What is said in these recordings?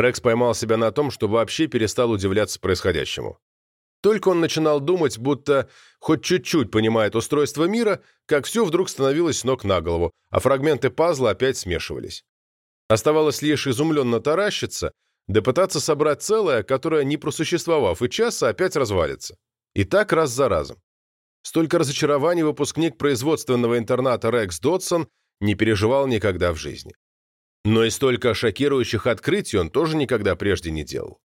Рекс поймал себя на том, что вообще перестал удивляться происходящему. Только он начинал думать, будто хоть чуть-чуть понимает устройство мира, как все вдруг становилось с ног на голову, а фрагменты пазла опять смешивались. Оставалось лишь изумленно таращиться, да пытаться собрать целое, которое, не просуществовав и часа, опять развалится. И так раз за разом. Столько разочарований выпускник производственного интерната Рекс Додсон не переживал никогда в жизни. Но и столько шокирующих открытий он тоже никогда прежде не делал.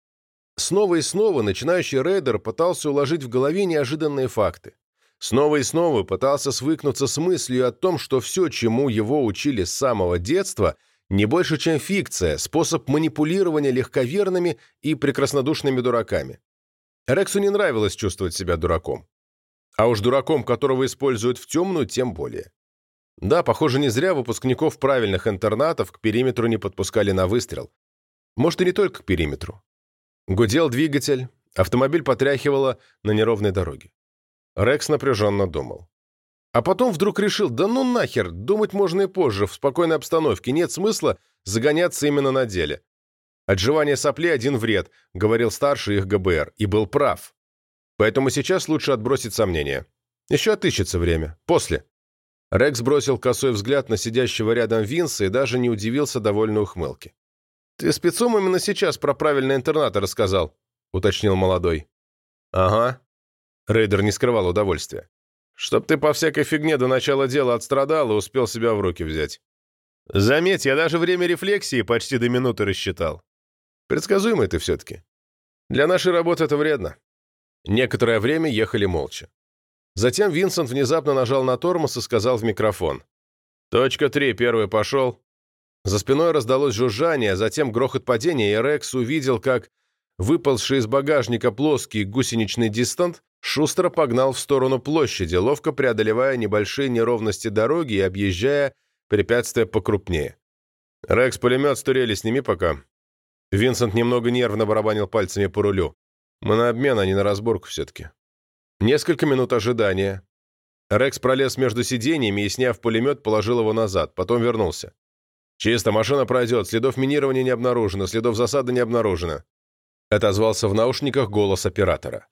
Снова и снова начинающий рейдер пытался уложить в голове неожиданные факты. Снова и снова пытался свыкнуться с мыслью о том, что все, чему его учили с самого детства, не больше, чем фикция, способ манипулирования легковерными и прекраснодушными дураками. Рексу не нравилось чувствовать себя дураком. А уж дураком, которого используют в темную, тем более. Да, похоже, не зря выпускников правильных интернатов к периметру не подпускали на выстрел. Может, и не только к периметру. Гудел двигатель, автомобиль потряхивало на неровной дороге. Рекс напряженно думал. А потом вдруг решил, да ну нахер, думать можно и позже, в спокойной обстановке, нет смысла загоняться именно на деле. Отживание соплей один вред, говорил старший их ГБР, и был прав. Поэтому сейчас лучше отбросить сомнения. Еще отыщется время. После. Рекс бросил косой взгляд на сидящего рядом Винса и даже не удивился довольной ухмылке. «Ты спецом именно сейчас про правильные интернаты рассказал», — уточнил молодой. «Ага». Рейдер не скрывал удовольствия. «Чтоб ты по всякой фигне до начала дела отстрадал и успел себя в руки взять. Заметь, я даже время рефлексии почти до минуты рассчитал. Предсказуемый ты все-таки. Для нашей работы это вредно». Некоторое время ехали молча. Затем Винсент внезапно нажал на тормоз и сказал в микрофон. «Точка три, первый пошел». За спиной раздалось жужжание, затем грохот падения, и Рекс увидел, как выползший из багажника плоский гусеничный дистант шустро погнал в сторону площади, ловко преодолевая небольшие неровности дороги и объезжая препятствия покрупнее. «Рекс, пулемет с турели сними пока». Винсент немного нервно барабанил пальцами по рулю. «Мы на обмен, а не на разборку все-таки». Несколько минут ожидания. Рекс пролез между сиденьями и, сняв пулемет, положил его назад, потом вернулся. «Чисто, машина пройдет, следов минирования не обнаружено, следов засады не обнаружено», — отозвался в наушниках голос оператора.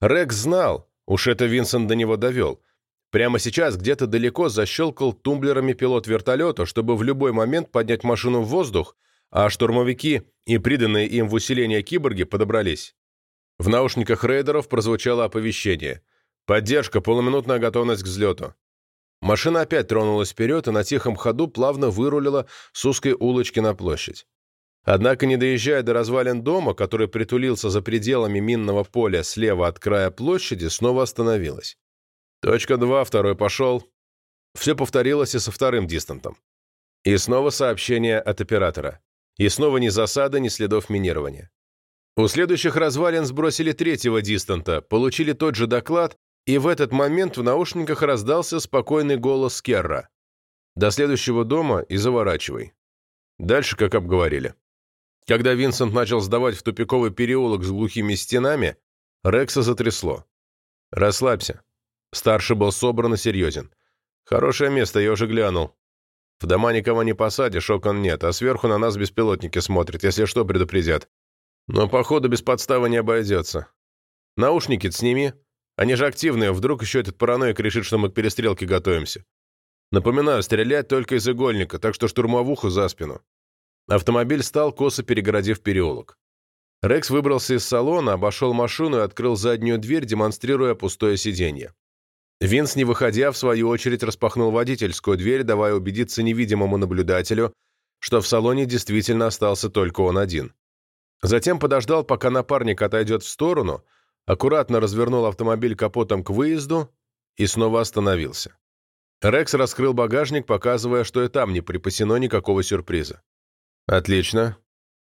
Рекс знал, уж это Винсент до него довел. Прямо сейчас где-то далеко защелкал тумблерами пилот вертолета, чтобы в любой момент поднять машину в воздух, а штурмовики и приданные им в усиление киборги подобрались. В наушниках рейдеров прозвучало оповещение. «Поддержка, полуминутная готовность к взлету». Машина опять тронулась вперед и на тихом ходу плавно вырулила с узкой улочки на площадь. Однако, не доезжая до развалин дома, который притулился за пределами минного поля слева от края площади, снова остановилась. Точка 2, второй пошел. Все повторилось и со вторым дистантом. И снова сообщение от оператора. И снова ни засады, ни следов минирования. У следующих развалин сбросили третьего дистанта, получили тот же доклад и в этот момент в наушниках раздался спокойный голос Керра. «До следующего дома и заворачивай». Дальше, как обговорили. Когда Винсент начал сдавать в тупиковый переулок с глухими стенами, Рекса затрясло. «Расслабься». Старший был собран и серьезен. «Хорошее место, я уже глянул. В дома никого не посадишь, окон нет, а сверху на нас беспилотники смотрят, если что, предупредят. Но, походу, без подставы не обойдется. Наушники сними, они же активные, вдруг еще этот параноик решит, что мы к перестрелке готовимся. Напоминаю, стрелять только из игольника, так что штурмовуху за спину. Автомобиль стал, косо перегородив переулок. Рекс выбрался из салона, обошел машину и открыл заднюю дверь, демонстрируя пустое сиденье. Винс, не выходя, в свою очередь распахнул водительскую дверь, давая убедиться невидимому наблюдателю, что в салоне действительно остался только он один. Затем подождал, пока напарник отойдет в сторону, аккуратно развернул автомобиль капотом к выезду и снова остановился. Рекс раскрыл багажник, показывая, что и там не припасено никакого сюрприза. «Отлично».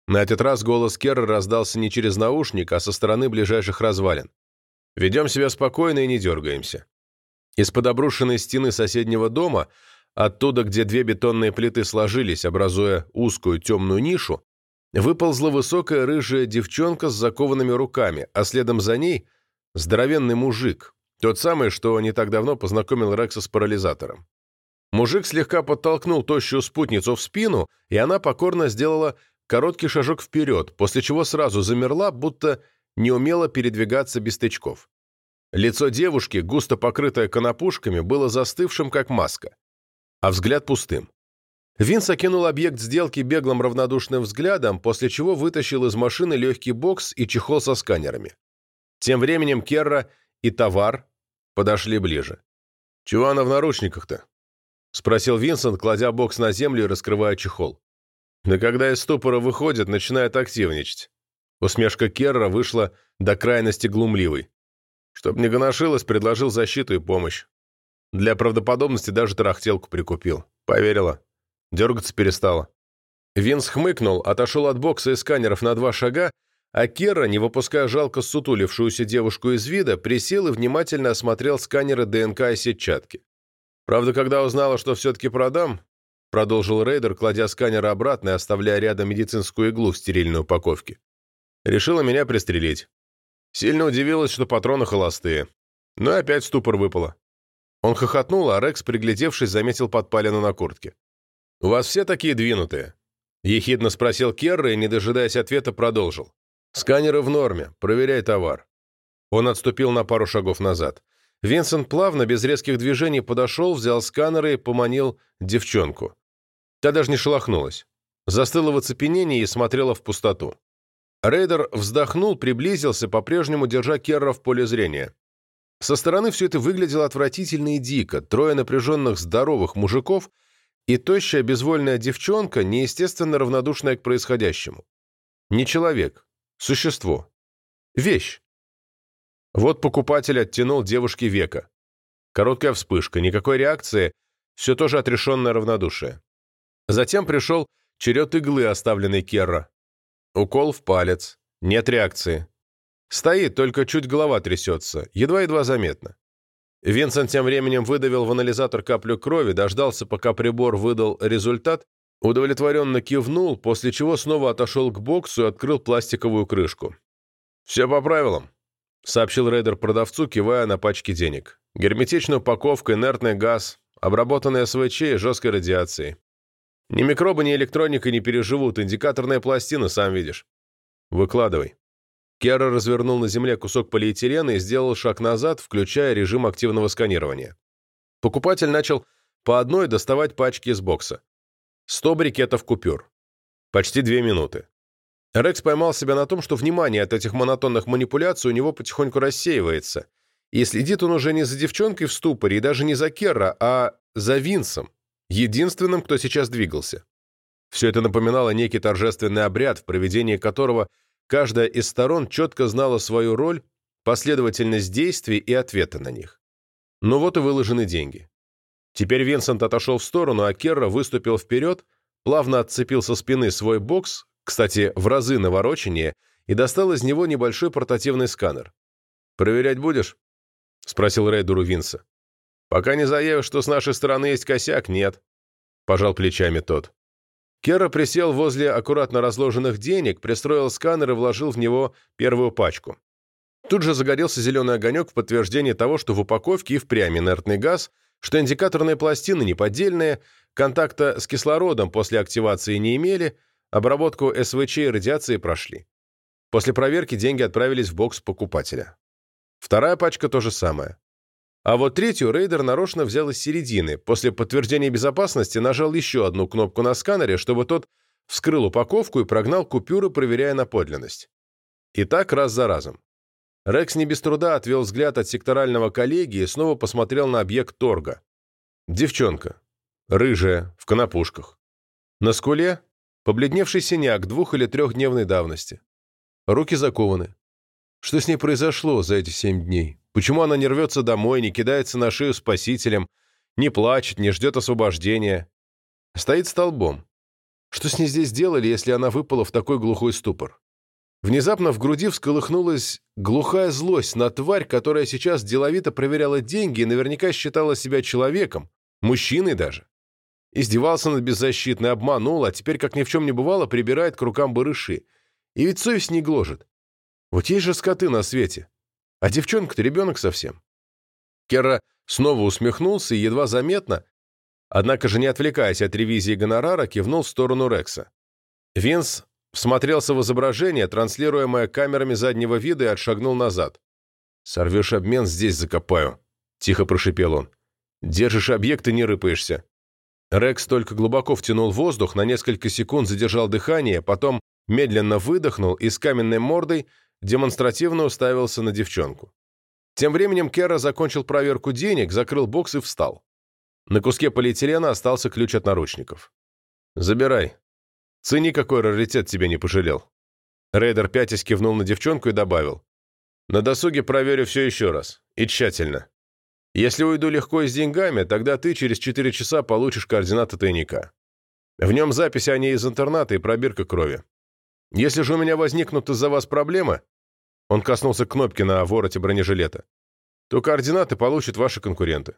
На этот раз голос Керра раздался не через наушник, а со стороны ближайших развалин. «Ведем себя спокойно и не дергаемся». Из-под обрушенной стены соседнего дома, оттуда, где две бетонные плиты сложились, образуя узкую темную нишу, выползла высокая рыжая девчонка с закованными руками, а следом за ней здоровенный мужик, тот самый, что не так давно познакомил Рекса с парализатором. Мужик слегка подтолкнул тощую спутницу в спину, и она покорно сделала короткий шажок вперед, после чего сразу замерла, будто не умела передвигаться без тычков. Лицо девушки, густо покрытое конопушками, было застывшим, как маска, а взгляд пустым. Винс окинул объект сделки беглым равнодушным взглядом, после чего вытащил из машины легкий бокс и чехол со сканерами. Тем временем Керра и товар подошли ближе. «Чего она в наручниках-то?» — спросил Винсент, кладя бокс на землю и раскрывая чехол. «Да когда из ступора выходит, начинает активничать». Усмешка Керра вышла до крайности глумливой. Чтоб не гоношилась, предложил защиту и помощь. Для правдоподобности даже тарахтелку прикупил. Поверила. Дергаться перестала. Винс хмыкнул, отошел от бокса и сканеров на два шага, а Керра, не выпуская жалко сутулившуюся девушку из вида, присел и внимательно осмотрел сканеры ДНК и сетчатки. Правда, когда узнала, что все-таки продам, продолжил рейдер, кладя сканер обратно и оставляя рядом медицинскую иглу в стерильной упаковке. Решила меня пристрелить. Сильно удивилась, что патроны холостые. Но и опять ступор выпало. Он хохотнул, а Рекс, приглядевшись, заметил подпалину на куртке. «У вас все такие двинутые?» Ехидно спросил Керра и, не дожидаясь ответа, продолжил. «Сканеры в норме. Проверяй товар». Он отступил на пару шагов назад. Винсент плавно, без резких движений, подошел, взял сканеры и поманил девчонку. Та даже не шелохнулась. Застыла в оцепенении и смотрела в пустоту. Рейдер вздохнул, приблизился, по-прежнему держа Керра в поле зрения. Со стороны все это выглядело отвратительно и дико. Трое напряженных здоровых мужиков и тощая безвольная девчонка, неестественно равнодушная к происходящему. Не человек, существо. Вещь. Вот покупатель оттянул девушке века. Короткая вспышка, никакой реакции, все тоже отрешенное равнодушие. Затем пришел черед иглы, оставленной Керра. Укол в палец. Нет реакции. Стоит, только чуть голова трясется. Едва-едва заметно. Винсент тем временем выдавил в анализатор каплю крови, дождался, пока прибор выдал результат, удовлетворенно кивнул, после чего снова отошел к боксу и открыл пластиковую крышку. «Все по правилам», — сообщил рейдер продавцу, кивая на пачки денег. «Герметичная упаковка, инертный газ, обработанный СВЧ и жесткой радиацией. Ни микробы, ни электроника не переживут, индикаторная пластина, сам видишь. Выкладывай. Кера развернул на земле кусок полиэтилена и сделал шаг назад, включая режим активного сканирования. Покупатель начал по одной доставать пачки из бокса. Сто брикетов купюр. Почти две минуты. Рекс поймал себя на том, что внимание от этих монотонных манипуляций у него потихоньку рассеивается, и следит он уже не за девчонкой в ступоре и даже не за Керра, а за Винсом, единственным, кто сейчас двигался. Все это напоминало некий торжественный обряд, в проведении которого каждая из сторон четко знала свою роль, последовательность действий и ответа на них. Ну вот и выложены деньги. Теперь Винсент отошел в сторону, а Керра выступил вперед, плавно отцепил со спины свой бокс, кстати, в разы навороченнее, и достал из него небольшой портативный сканер. «Проверять будешь?» — спросил рейдеру Винса. «Пока не заявишь, что с нашей стороны есть косяк, нет», — пожал плечами тот. Кера присел возле аккуратно разложенных денег, пристроил сканер и вложил в него первую пачку. Тут же загорелся зеленый огонек в подтверждение того, что в упаковке и впрямь инертный газ, что индикаторные пластины неподдельные, контакта с кислородом после активации не имели, обработку СВЧ и радиации прошли. После проверки деньги отправились в бокс покупателя. Вторая пачка то же самое. А вот третью рейдер нарочно взял из середины. После подтверждения безопасности нажал еще одну кнопку на сканере, чтобы тот вскрыл упаковку и прогнал купюры, проверяя на подлинность. И так раз за разом. Рекс не без труда отвел взгляд от секторального коллеги и снова посмотрел на объект торга. Девчонка. Рыжая, в конопушках. На скуле побледневший синяк двух- или трехдневной давности. Руки закованы. Что с ней произошло за эти семь дней? Почему она не рвется домой, не кидается на шею спасителем, не плачет, не ждет освобождения? Стоит столбом. Что с ней здесь делали, если она выпала в такой глухой ступор? Внезапно в груди всколыхнулась глухая злость на тварь, которая сейчас деловито проверяла деньги и наверняка считала себя человеком, мужчиной даже. Издевался над беззащитной, обманул, а теперь, как ни в чем не бывало, прибирает к рукам барыши. И ведь совесть не гложет. Вот есть же скоты на свете. А девчонка-то ребенок совсем. Керра снова усмехнулся и едва заметно, однако же не отвлекаясь от ревизии гонорара, кивнул в сторону Рекса. Винс Всмотрелся в изображение, транслируемое камерами заднего вида, и отшагнул назад. «Сорвешь обмен, здесь закопаю», — тихо прошипел он. «Держишь объект и не рыпаешься». Рекс только глубоко втянул воздух, на несколько секунд задержал дыхание, потом медленно выдохнул и с каменной мордой демонстративно уставился на девчонку. Тем временем Керра закончил проверку денег, закрыл бокс и встал. На куске полиэтилена остался ключ от наручников. «Забирай. Цени, какой раритет тебе не пожалел». Рейдер пятясь кивнул на девчонку и добавил. «На досуге проверю все еще раз. И тщательно. Если уйду легко и с деньгами, тогда ты через 4 часа получишь координаты тайника. В нем запись о ней из интерната и пробирка крови. Если же у меня возникнут из-за вас проблемы, он коснулся кнопки на вороте бронежилета, то координаты получат ваши конкуренты.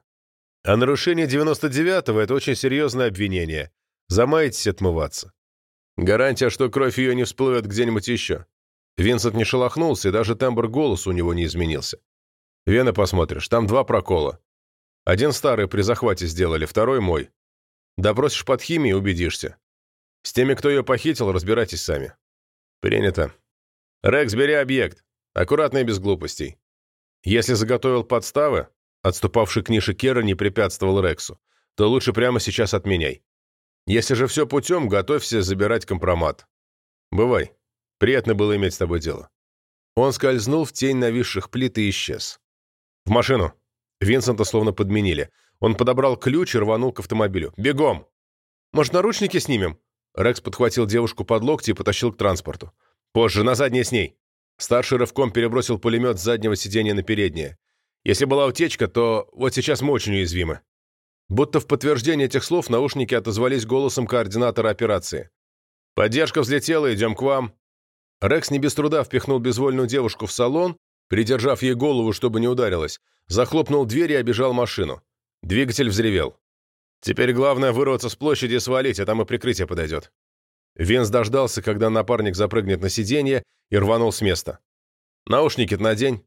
А нарушение 99-го – это очень серьезное обвинение. Замаетесь отмываться. Гарантия, что кровь ее не всплывет где-нибудь еще. Винсент не шелохнулся, и даже тембр голоса у него не изменился. Вены посмотришь, там два прокола. Один старый при захвате сделали, второй мой. Допросишь под химией, убедишься. С теми, кто ее похитил, разбирайтесь сами. Принято. Рекс, бери объект. Аккуратно и без глупостей. Если заготовил подставы, отступавший к нише Кера не препятствовал Рексу, то лучше прямо сейчас отменяй. Если же все путем, готовься забирать компромат. Бывай. Приятно было иметь с тобой дело. Он скользнул в тень нависших плит и исчез. «В машину!» Винсента словно подменили. Он подобрал ключ и рванул к автомобилю. «Бегом!» «Может, наручники снимем?» Рекс подхватил девушку под локти и потащил к транспорту. «Позже, на заднее с ней!» Старший рывком перебросил пулемет с заднего сиденья на переднее. «Если была утечка, то вот сейчас мы очень уязвимы». Будто в подтверждение этих слов наушники отозвались голосом координатора операции. «Поддержка взлетела, идем к вам». Рекс не без труда впихнул безвольную девушку в салон Придержав ей голову, чтобы не ударилась, захлопнул дверь и обежал машину. Двигатель взревел. Теперь главное вырваться с площади и свалить, а там и прикрытие подойдет. Винс дождался, когда напарник запрыгнет на сиденье, и рванул с места. «Наушники-то надень»,